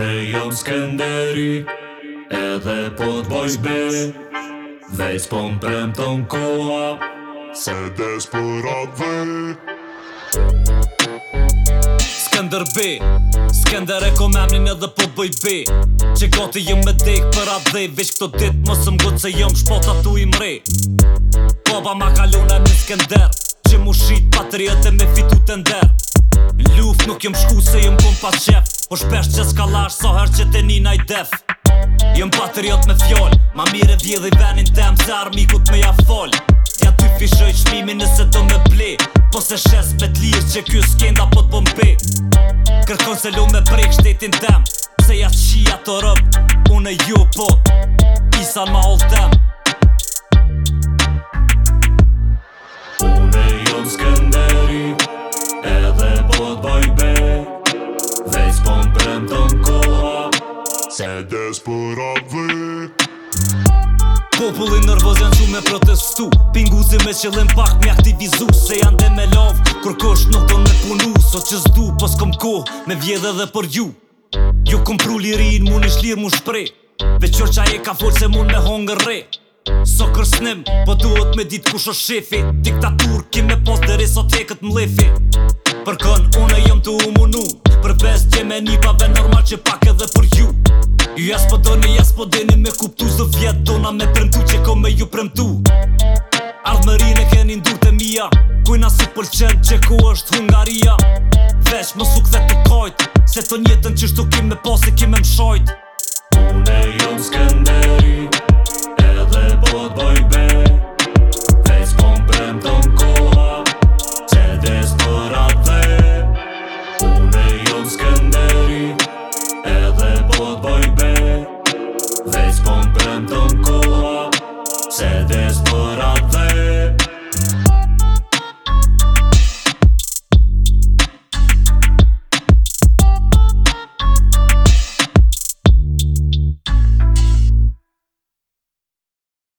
Ne jam skenderi Edhe po të bojsh be Vejs po më prem të në koha Se des për atë Skender B Skender e ko me edhe po bëj B Që gati jëm me dek për atë dhe Vesh këto dit më së mgut se jëm shpota tu i mre Baba ma kalon me Skender Që mu shqit patriote me fitu të ndër Luf nuk jëm shku se jëm pun pa qep Po shpesh që s'ka lash sa her që te nina i def Jëm patriot me fjoll Ma mire i venin tem se armikut me ja fol Tja ty fishoj qmimi nëse do me ble Po se shes pet lirë që kjo s'kenda po t'bombe Kërkon se lu me prej kështetin tem Se jas qia të rëp Unë e ju po Isan ma hold them Unë e jonë skenderi Se des për avë Populli nërvoz janë shumë me protestu Pinguzi me qëllim pak me aktivizu Se janë dhe me lavë, kur kësht nuk do me punu So që zdu, pos kom ko, me vjedhe dhe për ju Ju jo kom pru lirin, mu një shlir mu shpre Veqor qa e ka folë se mun me hongë rre So kërsnim, po duhet me dit kush o shefi Diktatur, kim me pos dhe reso të heket mlefi Për kën, une jëm të umunu Për best që me një pave normal që pak edhe për ju jas po doni, jas po dini me kuptu Zdo vjet dona me premtu që ko me ju premtu Ardhë më rinë e keni ndur të mija Kujna su pëlqen që ku është Hungaria Veç më suk dhe të kojt Se të njetën që shtu kime posi kime mshojt Unë e jom skenderi Edhe po të ¡Prenda un cubo! ¡Se